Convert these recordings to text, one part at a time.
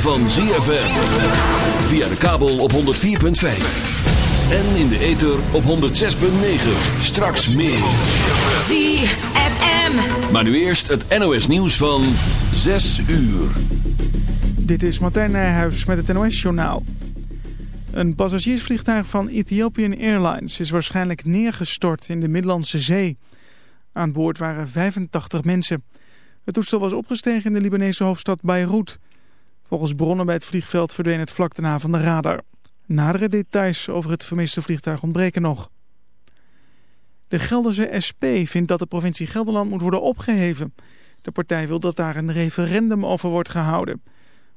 Van ZFM. Via de kabel op 104.5. En in de ether op 106.9. Straks meer. ZFM. Maar nu eerst het NOS nieuws van 6 uur. Dit is Martijn Nijhuis met het NOS-journaal. Een passagiersvliegtuig van Ethiopian Airlines is waarschijnlijk neergestort in de Middellandse Zee. Aan boord waren 85 mensen. Het toestel was opgestegen in de Libanese hoofdstad Beirut. Volgens bronnen bij het vliegveld verdween het vlak daarna van de radar. Nadere details over het vermiste vliegtuig ontbreken nog. De Gelderse SP vindt dat de provincie Gelderland moet worden opgeheven. De partij wil dat daar een referendum over wordt gehouden.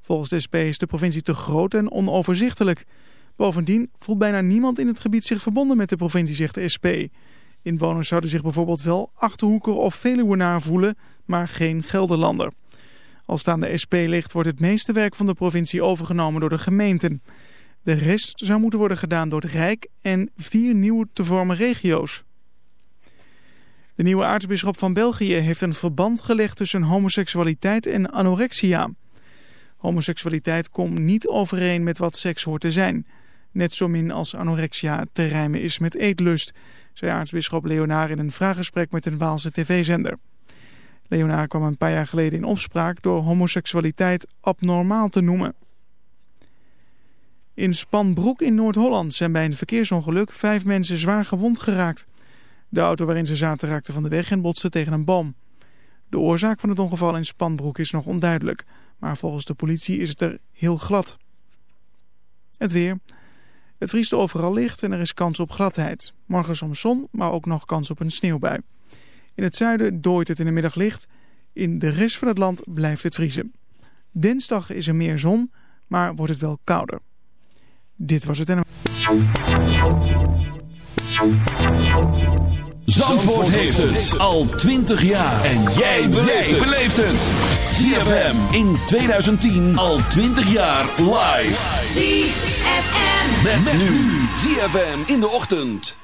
Volgens de SP is de provincie te groot en onoverzichtelijk. Bovendien voelt bijna niemand in het gebied zich verbonden met de provincie, zegt de SP. Inwoners zouden zich bijvoorbeeld wel Achterhoeker of Veluwenaar voelen, maar geen Gelderlander. Als het aan de SP ligt, wordt het meeste werk van de provincie overgenomen door de gemeenten. De rest zou moeten worden gedaan door het Rijk en vier nieuwe te vormen regio's. De nieuwe aartsbisschop van België heeft een verband gelegd tussen homoseksualiteit en anorexia. Homoseksualiteit komt niet overeen met wat seks hoort te zijn. Net zo min als anorexia te rijmen is met eetlust, zei aartsbisschop Leonaar in een vraaggesprek met een Waalse tv-zender. Leonaar kwam een paar jaar geleden in opspraak door homoseksualiteit abnormaal te noemen. In Spanbroek in Noord-Holland zijn bij een verkeersongeluk vijf mensen zwaar gewond geraakt. De auto waarin ze zaten raakte van de weg en botste tegen een boom. De oorzaak van het ongeval in Spanbroek is nog onduidelijk, maar volgens de politie is het er heel glad. Het weer. Het vriest overal licht en er is kans op gladheid. Morgen soms zon, maar ook nog kans op een sneeuwbui. In het zuiden dooit het in de middag licht. In de rest van het land blijft het vriezen. Dinsdag is er meer zon, maar wordt het wel kouder. Dit was het en... Zandvoort heeft het al 20 jaar. En jij beleeft het. ZFM in 2010 al 20 jaar live. ZFM. Met, nu. ZFM in de ochtend.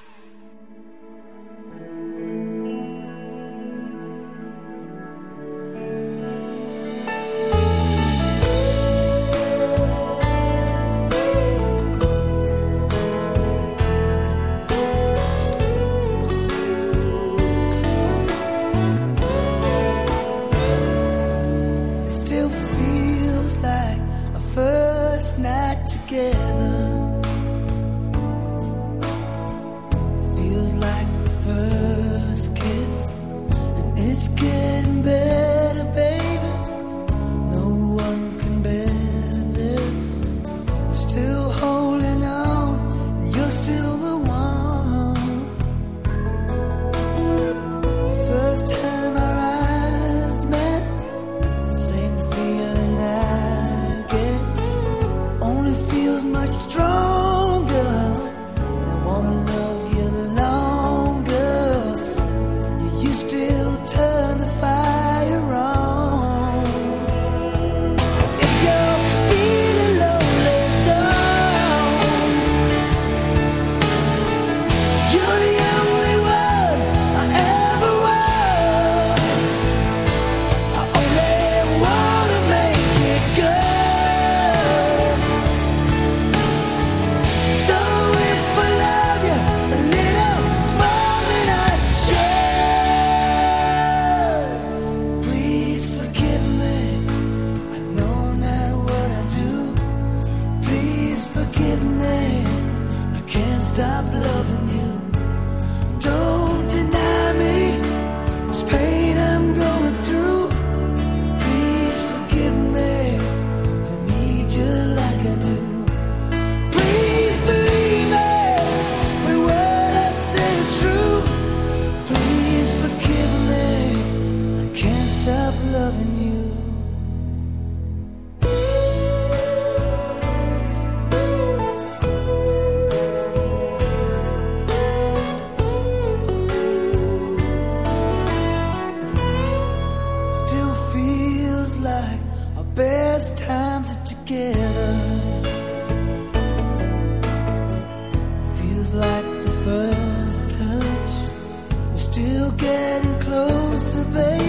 Baby.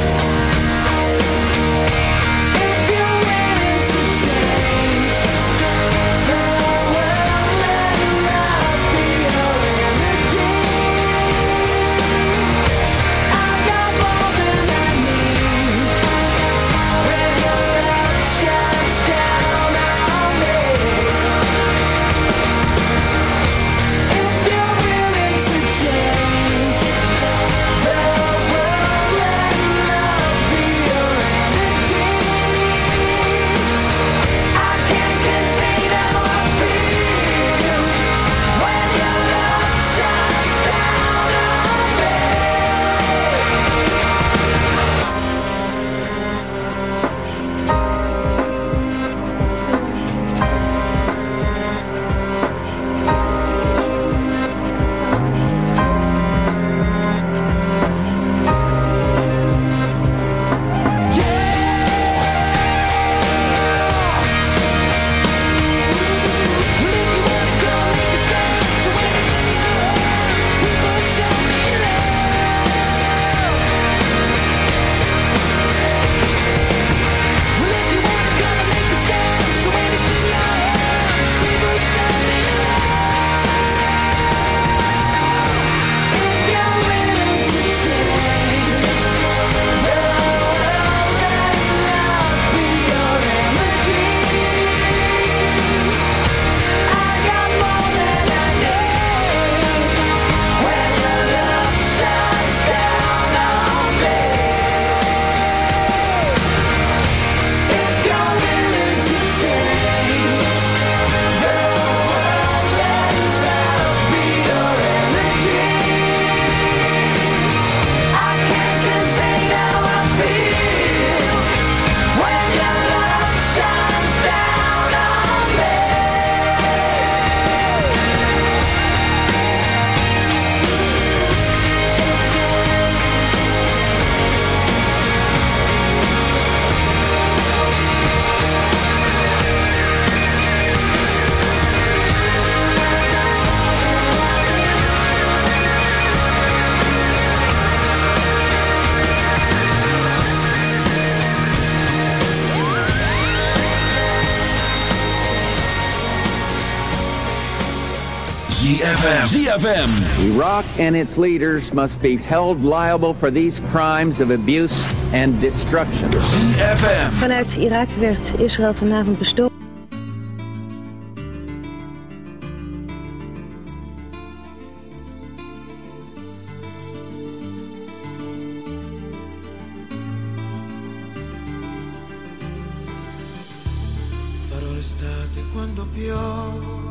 ZFM. Iraq and its leaders must be held liable for these crimes of abuse and destruction. ZFM. Vanuit Irak werd Israël vanavond bestoken. Farò l'estate quando piove,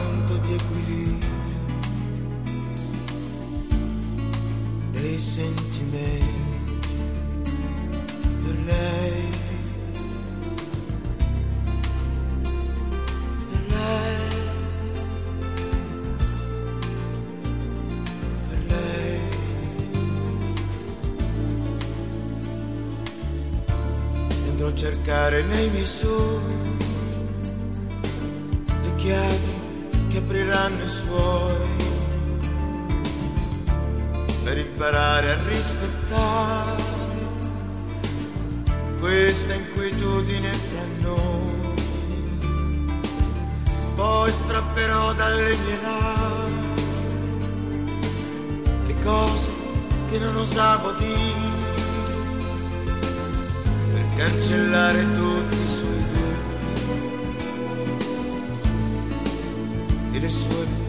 sentimenti per lei. Per lei. Per lei. E andrò a cercare nei miei sogni le chiavi che apriranno i suoi a rispettare questa inquietudine fra noi. Poi strapperò dalle mie labbra le cose che non osavo dire per cancellare tutti i suoi dubbi e le sue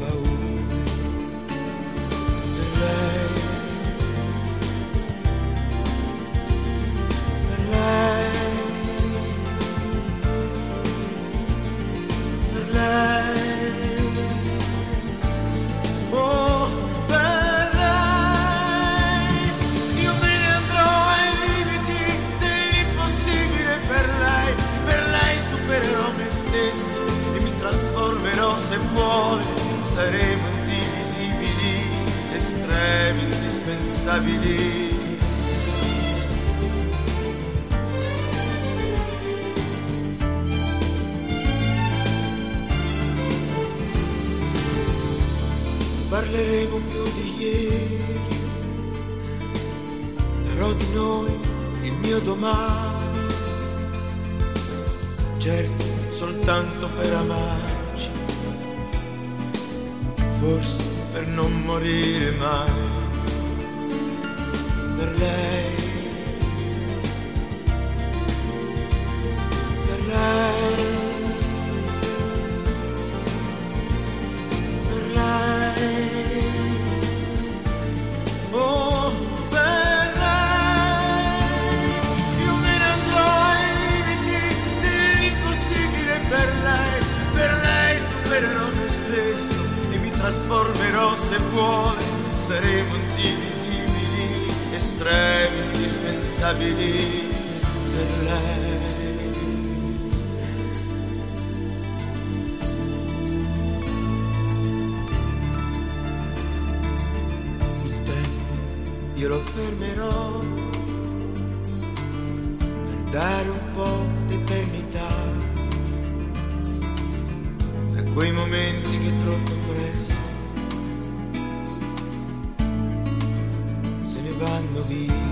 vanno via.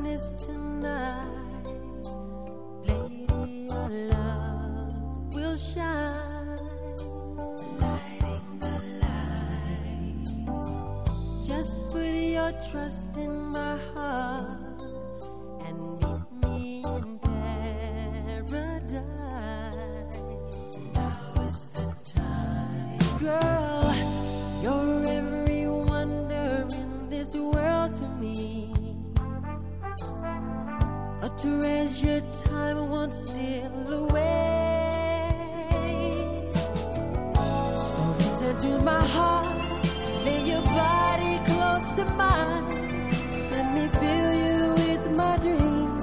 darkness tonight. Lady, your love will shine. Lighting the light. Just put your trust in my heart my heart, lay your body close to mine. Let me fill you with my dreams.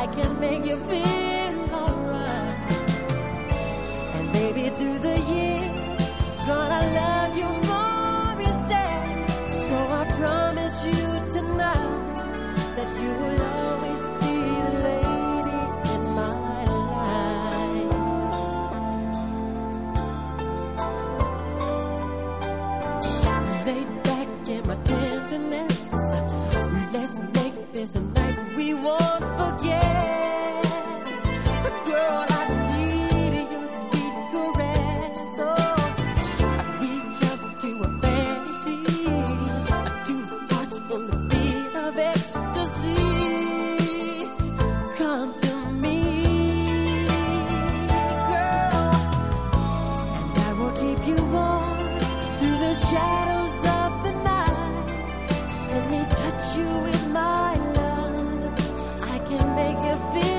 I can make you feel feel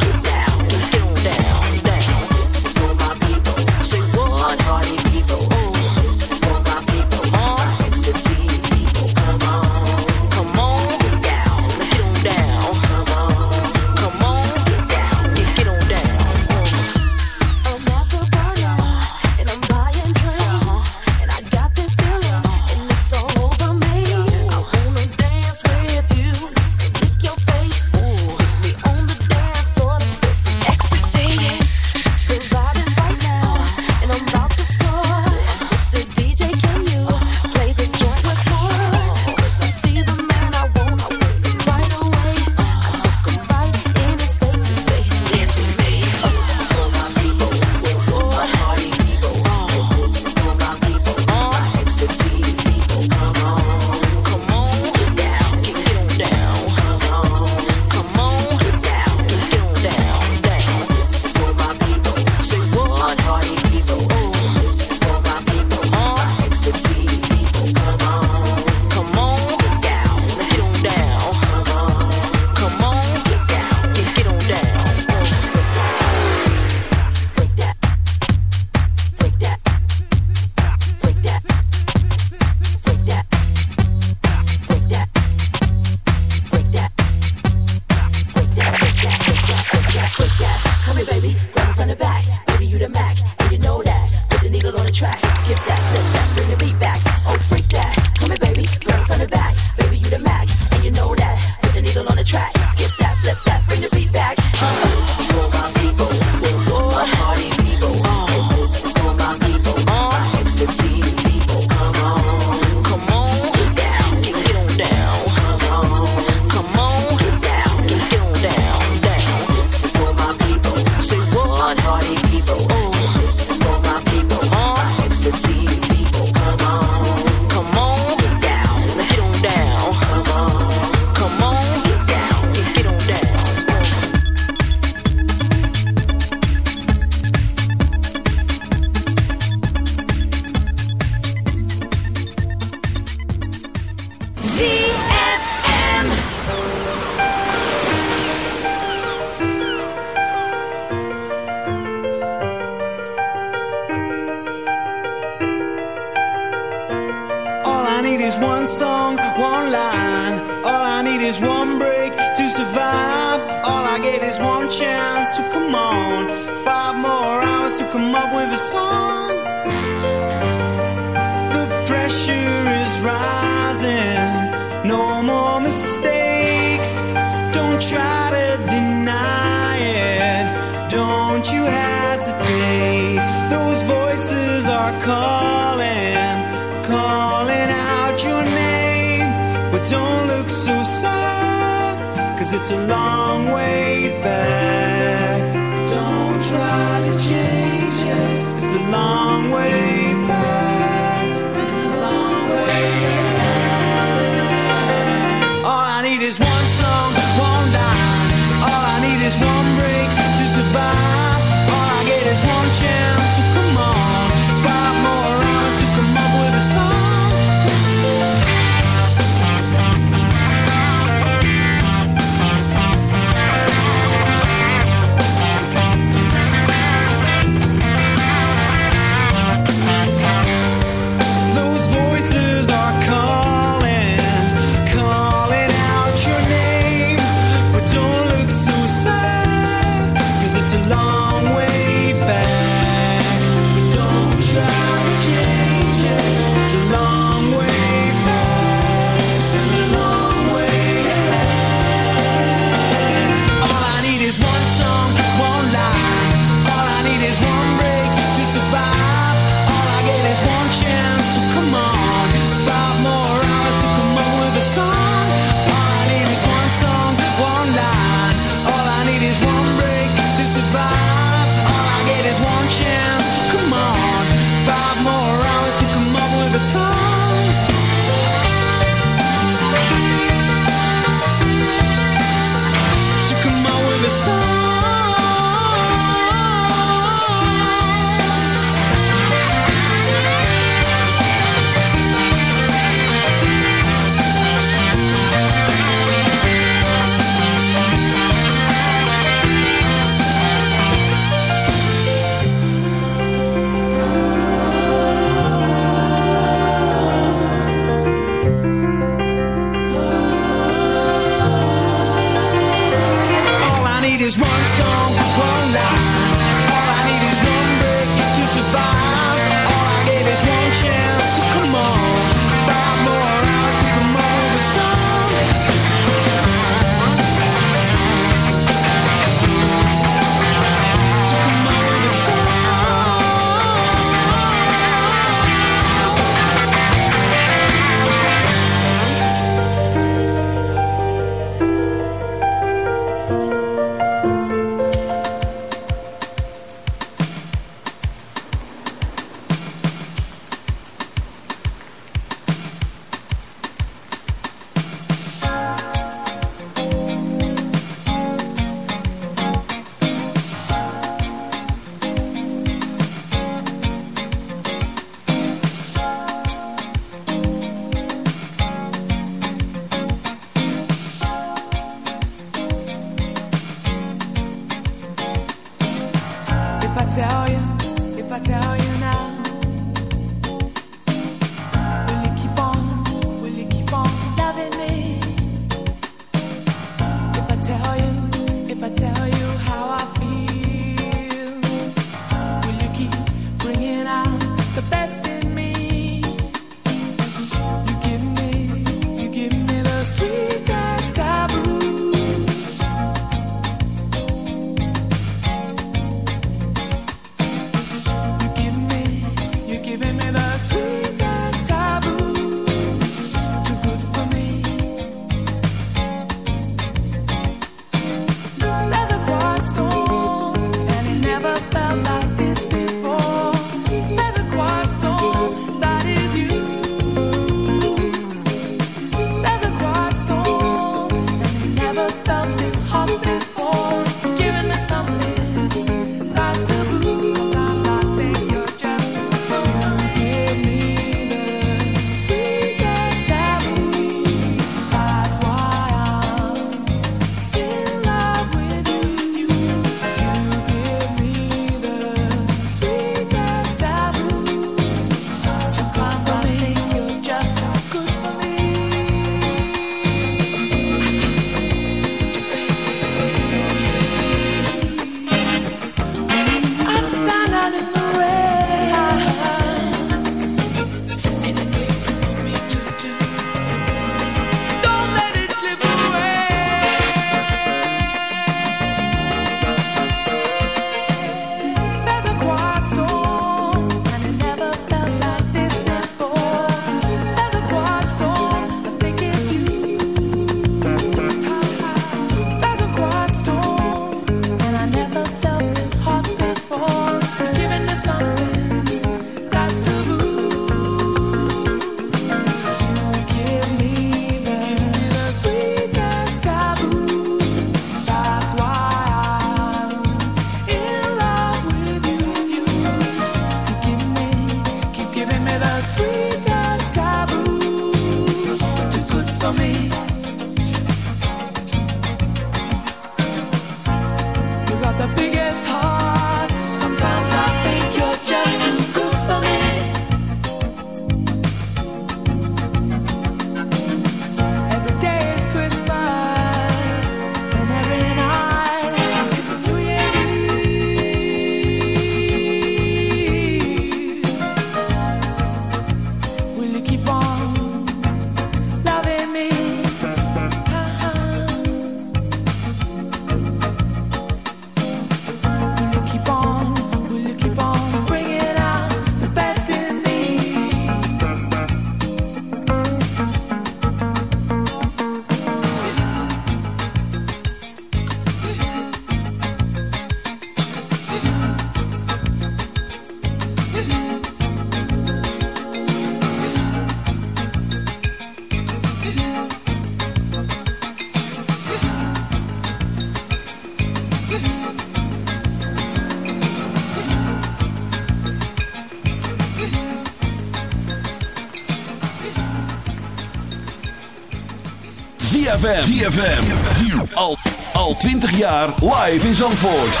ZFM. ZFM. Al, al 20 jaar live in Zandvoort.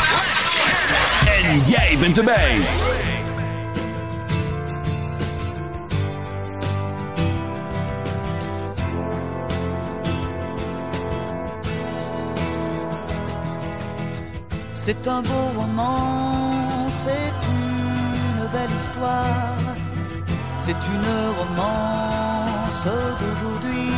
En jij bent erbij. C'est un beau roman, c'est une belle histoire, c'est une romance d'aujourd'hui.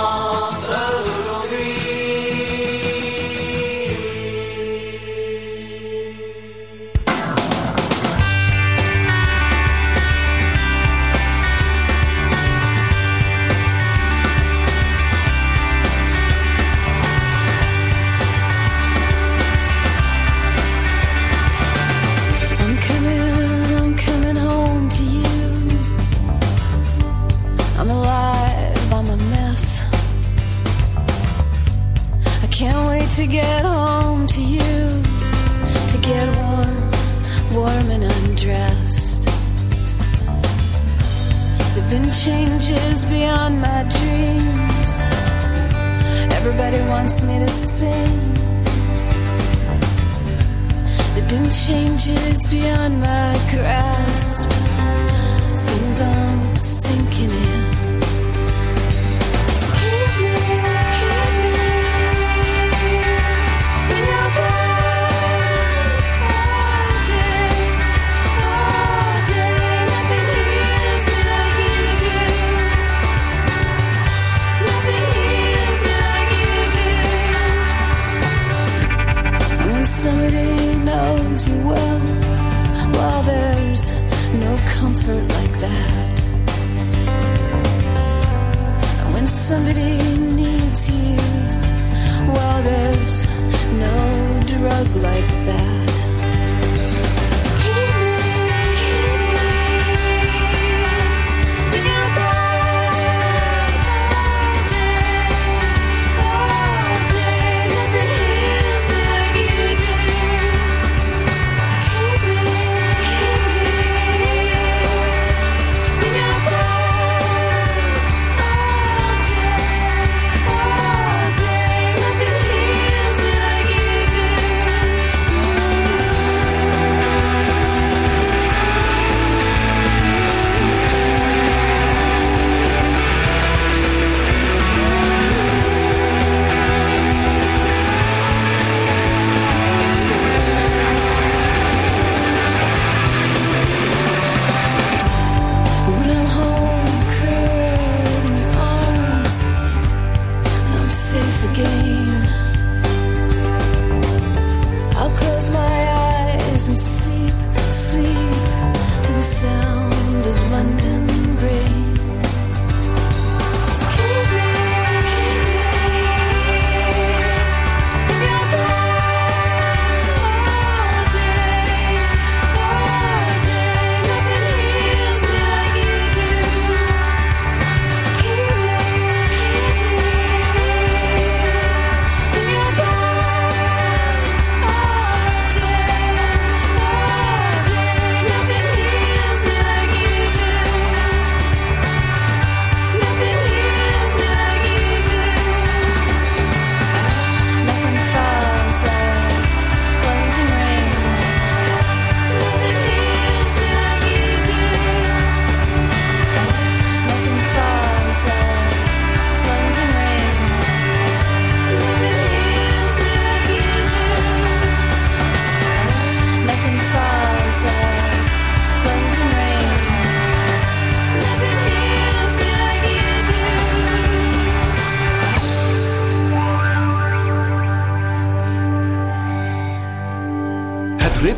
changes beyond my grasp. like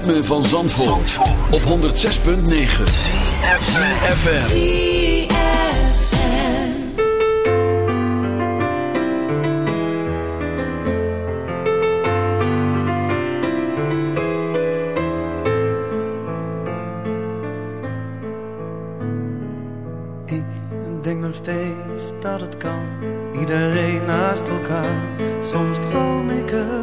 ritme van Zandvoort, op 106.9 CFFM Ik denk nog steeds dat het kan. Iedereen naast elkaar. Soms droom ik er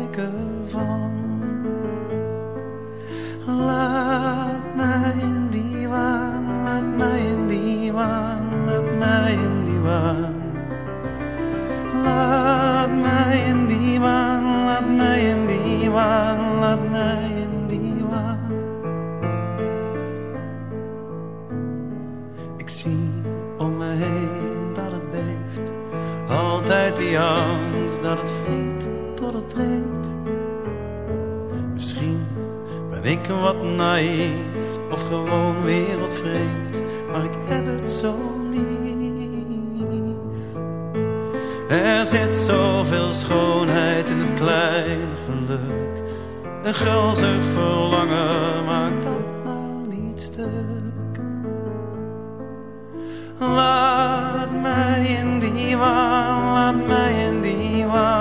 one.